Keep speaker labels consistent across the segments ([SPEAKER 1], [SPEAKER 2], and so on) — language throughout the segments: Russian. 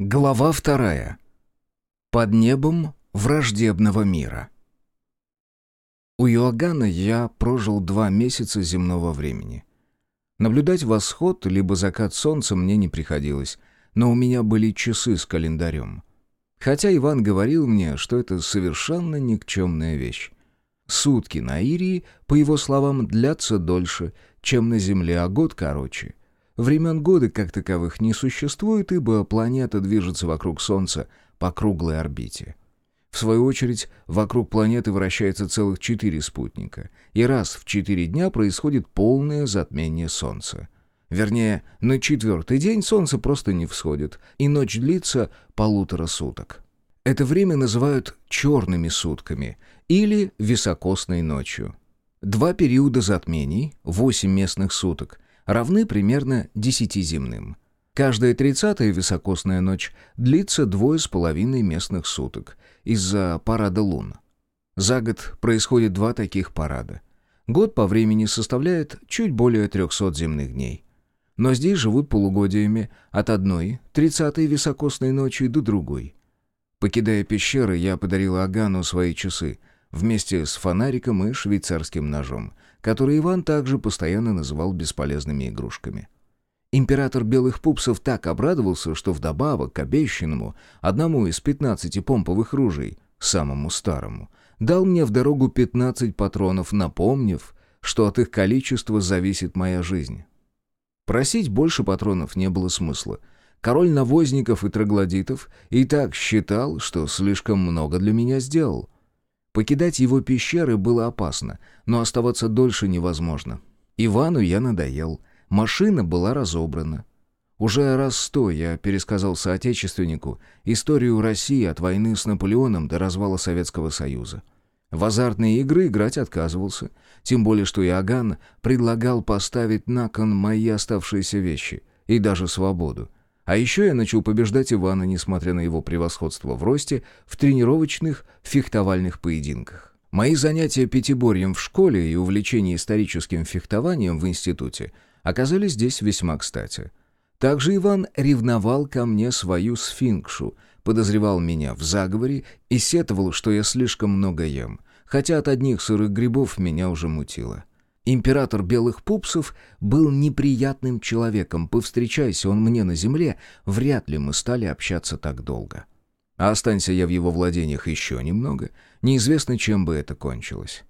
[SPEAKER 1] Глава вторая. Под небом враждебного мира. У Иоганна я прожил два месяца земного времени. Наблюдать восход либо закат солнца мне не приходилось, но у меня были часы с календарем. Хотя Иван говорил мне, что это совершенно никчемная вещь. Сутки на Ирии, по его словам, длятся дольше, чем на Земле, а год короче. Времен года как таковых не существует, ибо планета движется вокруг Солнца по круглой орбите. В свою очередь, вокруг планеты вращается целых четыре спутника, и раз в четыре дня происходит полное затмение Солнца. Вернее, на четвертый день Солнце просто не всходит, и ночь длится полутора суток. Это время называют «черными сутками» или «високосной ночью». Два периода затмений, восемь местных суток, равны примерно 10 земным. Каждая тридцатая високосная ночь длится двое с половиной местных суток из-за парада лун. За год происходит два таких парада. Год по времени составляет чуть более 300 земных дней. Но здесь живут полугодиями от одной, тридцатой високосной ночи до другой. Покидая пещеры, я подарил Агану свои часы вместе с фонариком и швейцарским ножом — которые Иван также постоянно называл бесполезными игрушками. Император Белых Пупсов так обрадовался, что вдобавок к обещанному одному из пятнадцати помповых ружей, самому старому, дал мне в дорогу пятнадцать патронов, напомнив, что от их количества зависит моя жизнь. Просить больше патронов не было смысла. Король навозников и троглодитов и так считал, что слишком много для меня сделал — Покидать его пещеры было опасно, но оставаться дольше невозможно. Ивану я надоел. Машина была разобрана. Уже раз сто я пересказал соотечественнику историю России от войны с Наполеоном до развала Советского Союза. В азартные игры играть отказывался, тем более что Иоганн предлагал поставить на кон мои оставшиеся вещи и даже свободу. А еще я начал побеждать Ивана, несмотря на его превосходство в росте, в тренировочных фехтовальных поединках. Мои занятия пятиборьем в школе и увлечение историческим фехтованием в институте оказались здесь весьма кстати. Также Иван ревновал ко мне свою сфинкшу, подозревал меня в заговоре и сетовал, что я слишком много ем, хотя от одних сырых грибов меня уже мутило. Император белых пупсов был неприятным человеком. Повстречайся он мне на земле, вряд ли мы стали общаться так долго. А останься я в его владениях еще немного, неизвестно, чем бы это кончилось.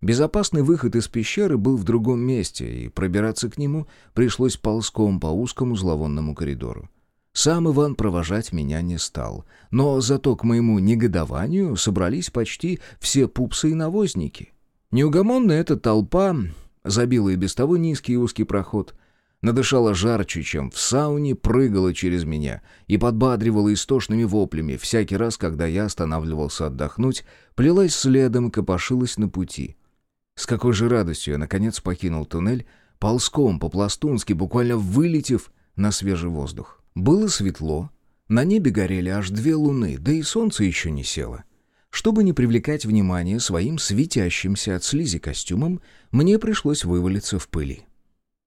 [SPEAKER 1] Безопасный выход из пещеры был в другом месте, и пробираться к нему пришлось ползком по узкому зловонному коридору. Сам Иван провожать меня не стал, но зато к моему негодованию собрались почти все пупсы и навозники — Неугомонная эта толпа забила и без того низкий и узкий проход, надышала жарче, чем в сауне, прыгала через меня и подбадривала истошными воплями всякий раз, когда я останавливался отдохнуть, плелась следом, копошилась на пути. С какой же радостью я, наконец, покинул туннель, ползком, по-пластунски, буквально вылетев на свежий воздух. Было светло, на небе горели аж две луны, да и солнце еще не село. Чтобы не привлекать внимание своим светящимся от слизи костюмом, мне пришлось вывалиться в пыли.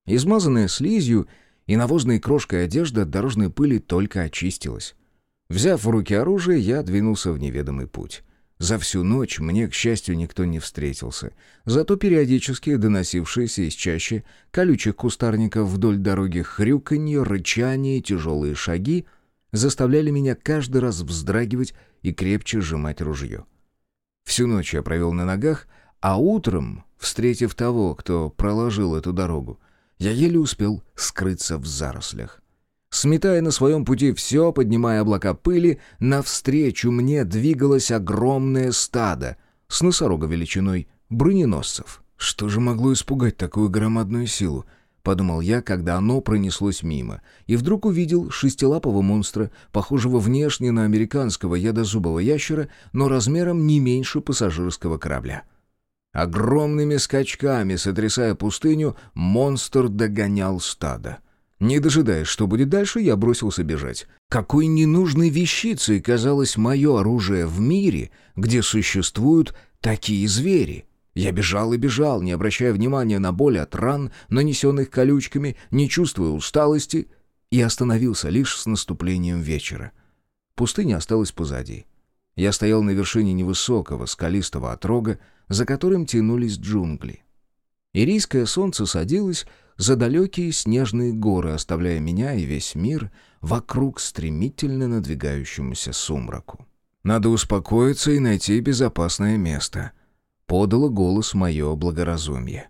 [SPEAKER 1] Измазанная слизью и навозной крошкой одежда от дорожной пыли только очистилась. Взяв в руки оружие, я двинулся в неведомый путь. За всю ночь мне, к счастью, никто не встретился. Зато периодически доносившиеся из чаще колючих кустарников вдоль дороги хрюканье, рычание, тяжелые шаги заставляли меня каждый раз вздрагивать и крепче сжимать ружье. Всю ночь я провел на ногах, а утром, встретив того, кто проложил эту дорогу, я еле успел скрыться в зарослях. Сметая на своем пути все, поднимая облака пыли, навстречу мне двигалось огромное стадо с носорога величиной броненосцев. Что же могло испугать такую громадную силу? — подумал я, когда оно пронеслось мимо, и вдруг увидел шестилапого монстра, похожего внешне на американского ядозубого ящера, но размером не меньше пассажирского корабля. Огромными скачками, сотрясая пустыню, монстр догонял стадо. Не дожидаясь, что будет дальше, я бросился бежать. Какой ненужной вещицей казалось мое оружие в мире, где существуют такие звери? Я бежал и бежал, не обращая внимания на боль от ран, нанесенных колючками, не чувствуя усталости, и остановился лишь с наступлением вечера. Пустыня осталась позади. Я стоял на вершине невысокого скалистого отрога, за которым тянулись джунгли. Ирийское солнце садилось за далекие снежные горы, оставляя меня и весь мир вокруг стремительно надвигающемуся сумраку. «Надо успокоиться и найти безопасное место», — подало голос мое благоразумие.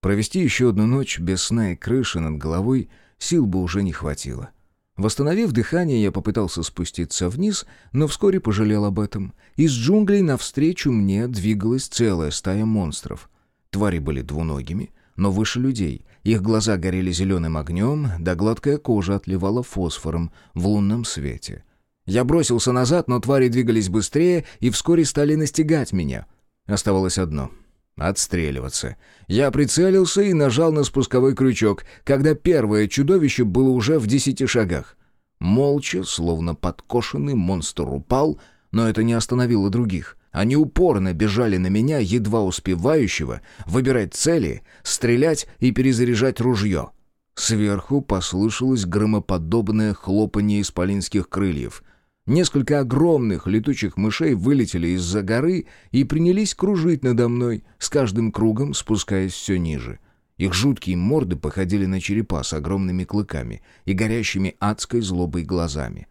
[SPEAKER 1] Провести еще одну ночь без сна и крыши над головой сил бы уже не хватило. Восстановив дыхание, я попытался спуститься вниз, но вскоре пожалел об этом. Из джунглей навстречу мне двигалась целая стая монстров. Твари были двуногими, но выше людей. Их глаза горели зеленым огнем, да гладкая кожа отливала фосфором в лунном свете. Я бросился назад, но твари двигались быстрее и вскоре стали настигать меня. Оставалось одно — отстреливаться. Я прицелился и нажал на спусковой крючок, когда первое чудовище было уже в десяти шагах. Молча, словно подкошенный, монстр упал, но это не остановило других. Они упорно бежали на меня, едва успевающего, выбирать цели, стрелять и перезаряжать ружье. Сверху послышалось громоподобное хлопанье исполинских крыльев. Несколько огромных летучих мышей вылетели из-за горы и принялись кружить надо мной, с каждым кругом спускаясь все ниже. Их жуткие морды походили на черепа с огромными клыками и горящими адской злобой глазами.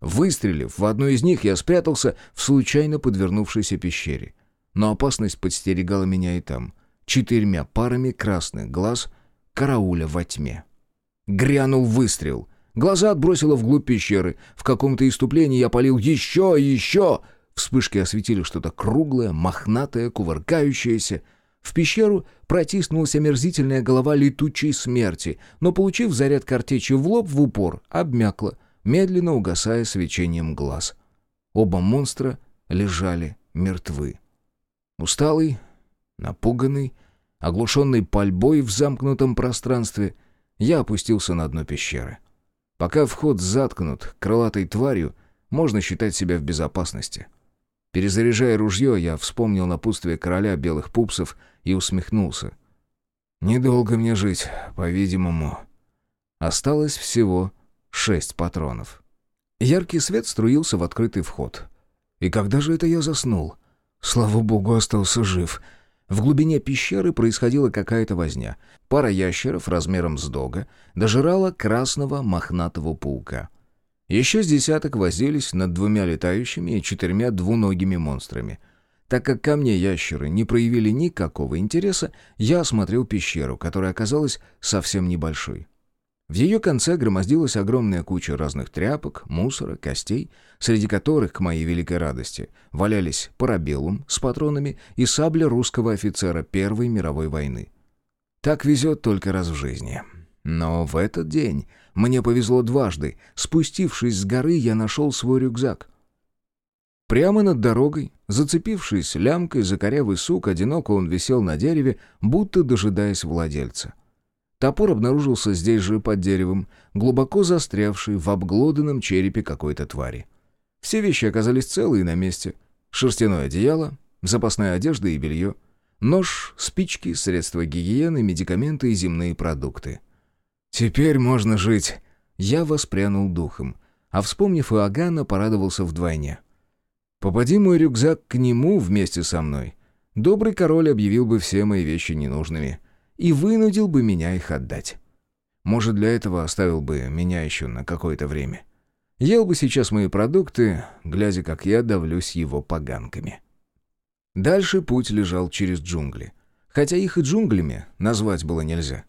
[SPEAKER 1] Выстрелив в одну из них, я спрятался в случайно подвернувшейся пещере. Но опасность подстерегала меня и там, четырьмя парами красных глаз, карауля во тьме. Грянул выстрел — Глаза отбросило вглубь пещеры. В каком-то иступлении я полил еще и еще. Вспышки осветили что-то круглое, мохнатое, кувыркающееся. В пещеру протиснулась омерзительная голова летучей смерти, но, получив заряд картечи в лоб в упор, обмякла, медленно угасая свечением глаз. Оба монстра лежали мертвы. Усталый, напуганный, оглушенный пальбой в замкнутом пространстве, я опустился на дно пещеры. — Пока вход заткнут крылатой тварью, можно считать себя в безопасности. Перезаряжая ружье, я вспомнил напутствие короля белых пупсов и усмехнулся. Недолго мне жить, по-видимому. Осталось всего шесть патронов. Яркий свет струился в открытый вход. И когда же это я заснул? Слава богу, остался жив — в глубине пещеры происходила какая-то возня. Пара ящеров размером с дога дожирала красного мохнатого паука. Еще с десяток возились над двумя летающими и четырьмя двуногими монстрами. Так как ко мне ящеры не проявили никакого интереса, я осмотрел пещеру, которая оказалась совсем небольшой. В ее конце громоздилась огромная куча разных тряпок, мусора, костей, среди которых, к моей великой радости, валялись парабеллум с патронами и сабля русского офицера Первой мировой войны. Так везет только раз в жизни. Но в этот день мне повезло дважды. Спустившись с горы, я нашел свой рюкзак. Прямо над дорогой, зацепившись лямкой за корявый сук, одиноко он висел на дереве, будто дожидаясь владельца. Топор обнаружился здесь же, под деревом, глубоко застрявший в обглоданном черепе какой-то твари. Все вещи оказались целые на месте. Шерстяное одеяло, запасная одежда и белье, нож, спички, средства гигиены, медикаменты и земные продукты. «Теперь можно жить!» Я воспрянул духом, а, вспомнив Иоганна, порадовался вдвойне. «Попади мой рюкзак к нему вместе со мной. Добрый король объявил бы все мои вещи ненужными» и вынудил бы меня их отдать. Может, для этого оставил бы меня еще на какое-то время. Ел бы сейчас мои продукты, глядя, как я давлюсь его поганками. Дальше путь лежал через джунгли. Хотя их и джунглями назвать было нельзя.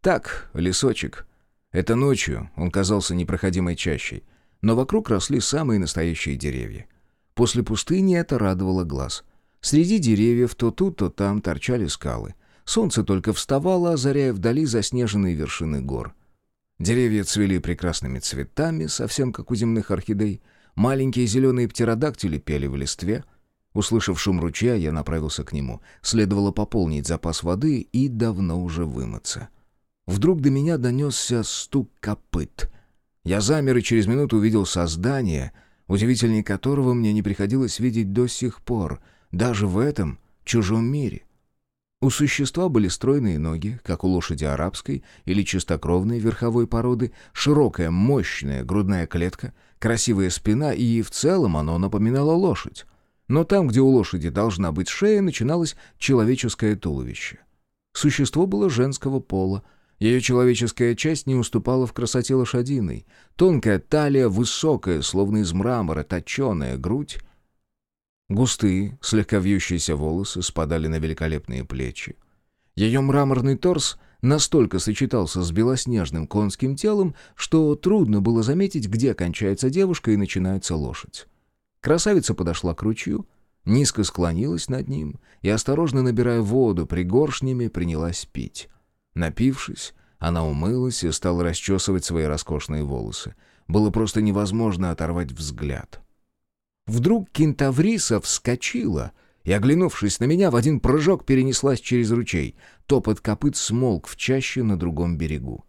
[SPEAKER 1] Так, лесочек. Это ночью он казался непроходимой чащей, но вокруг росли самые настоящие деревья. После пустыни это радовало глаз. Среди деревьев то тут, то там торчали скалы — Солнце только вставало, озаряя вдали заснеженные вершины гор. Деревья цвели прекрасными цветами, совсем как у земных орхидей. Маленькие зеленые птеродактили пели в листве. Услышав шум ручья, я направился к нему. Следовало пополнить запас воды и давно уже вымыться. Вдруг до меня донесся стук копыт. Я замер и через минуту увидел создание, удивительнее которого мне не приходилось видеть до сих пор, даже в этом чужом мире. У существа были стройные ноги, как у лошади арабской или чистокровной верховой породы, широкая, мощная грудная клетка, красивая спина, и в целом оно напоминало лошадь. Но там, где у лошади должна быть шея, начиналось человеческое туловище. Существо было женского пола, ее человеческая часть не уступала в красоте лошадиной. Тонкая талия, высокая, словно из мрамора, точеная грудь, Густые, слегка вьющиеся волосы спадали на великолепные плечи. Ее мраморный торс настолько сочетался с белоснежным конским телом, что трудно было заметить, где кончается девушка и начинается лошадь. Красавица подошла к ручью, низко склонилась над ним и, осторожно набирая воду пригоршнями, принялась пить. Напившись, она умылась и стала расчесывать свои роскошные волосы. Было просто невозможно оторвать взгляд — Вдруг кентавриса вскочила и, оглянувшись на меня, в один прыжок перенеслась через ручей. Топот копыт смолк в чаще на другом берегу.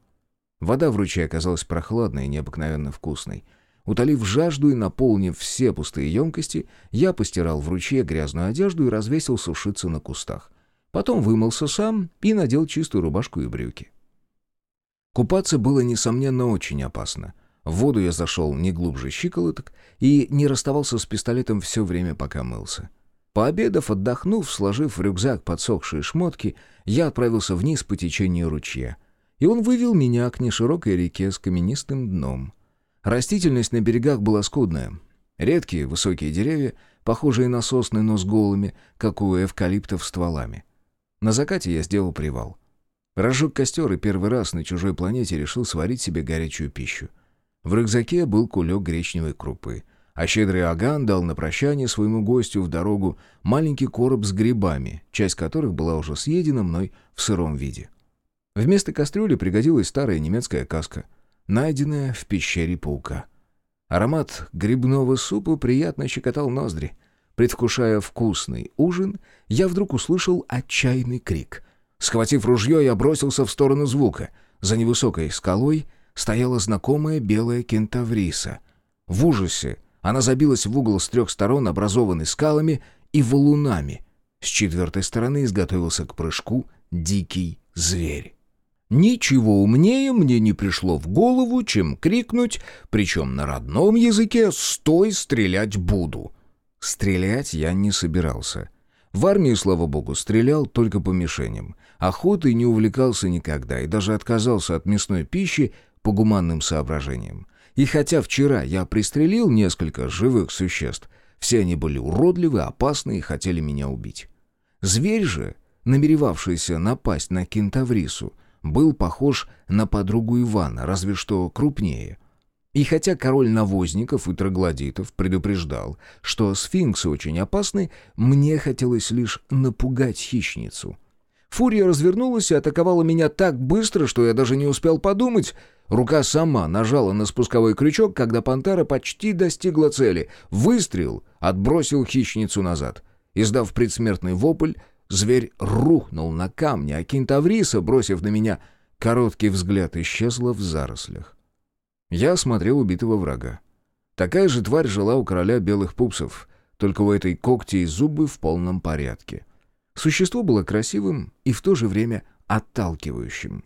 [SPEAKER 1] Вода в ручье оказалась прохладной и необыкновенно вкусной. Утолив жажду и наполнив все пустые емкости, я постирал в ручье грязную одежду и развесил сушиться на кустах. Потом вымылся сам и надел чистую рубашку и брюки. Купаться было, несомненно, очень опасно — в воду я зашел не глубже щиколоток и не расставался с пистолетом все время, пока мылся. Пообедав, отдохнув, сложив в рюкзак подсохшие шмотки, я отправился вниз по течению ручья. И он вывел меня к неширокой реке с каменистым дном. Растительность на берегах была скудная. Редкие высокие деревья, похожие на сосны, но с голыми, как у эвкалиптов стволами. На закате я сделал привал. Разжег костер и первый раз на чужой планете решил сварить себе горячую пищу. В рюкзаке был кулек гречневой крупы, а щедрый Аган дал на прощание своему гостю в дорогу маленький короб с грибами, часть которых была уже съедена мной в сыром виде. Вместо кастрюли пригодилась старая немецкая каска, найденная в пещере паука. Аромат грибного супа приятно щекотал ноздри. Предвкушая вкусный ужин, я вдруг услышал отчаянный крик. Схватив ружье, я бросился в сторону звука. За невысокой скалой стояла знакомая белая кентавриса. В ужасе она забилась в угол с трех сторон, образованный скалами и валунами. С четвертой стороны изготовился к прыжку дикий зверь. Ничего умнее мне не пришло в голову, чем крикнуть, причем на родном языке «Стой, стрелять буду!». Стрелять я не собирался. В армии, слава богу, стрелял только по мишеням. Охотой не увлекался никогда и даже отказался от мясной пищи по гуманным соображениям. И хотя вчера я пристрелил несколько живых существ, все они были уродливы, опасны и хотели меня убить. Зверь же, намеревавшийся напасть на кентаврису, был похож на подругу Ивана, разве что крупнее. И хотя король навозников и троглодитов предупреждал, что сфинксы очень опасны, мне хотелось лишь напугать хищницу. Фурия развернулась и атаковала меня так быстро, что я даже не успел подумать — Рука сама нажала на спусковой крючок, когда пантера почти достигла цели. Выстрел отбросил хищницу назад. Издав предсмертный вопль, зверь рухнул на камни, а кентавриса, бросив на меня короткий взгляд, исчезла в зарослях. Я осмотрел убитого врага. Такая же тварь жила у короля белых пупсов, только у этой когти и зубы в полном порядке. Существо было красивым и в то же время отталкивающим.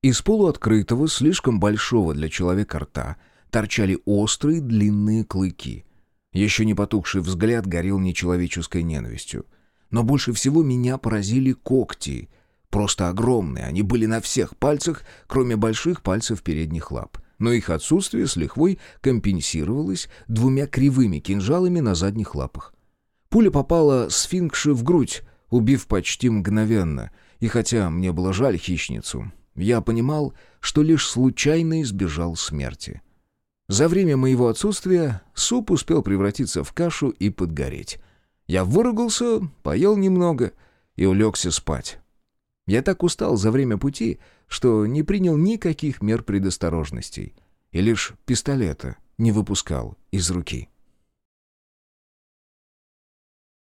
[SPEAKER 1] Из полуоткрытого, слишком большого для человека рта, торчали острые длинные клыки. Еще не потухший взгляд горел нечеловеческой ненавистью. Но больше всего меня поразили когти. Просто огромные, они были на всех пальцах, кроме больших пальцев передних лап. Но их отсутствие с лихвой компенсировалось двумя кривыми кинжалами на задних лапах. Пуля попала сфинкше в грудь, убив почти мгновенно, и хотя мне было жаль хищницу, я понимал, что лишь случайно избежал смерти. За время моего отсутствия суп успел превратиться в кашу и подгореть. Я выругался, поел немного и улегся спать. Я так устал за время пути, что не принял никаких мер предосторожностей и лишь пистолета не выпускал из руки.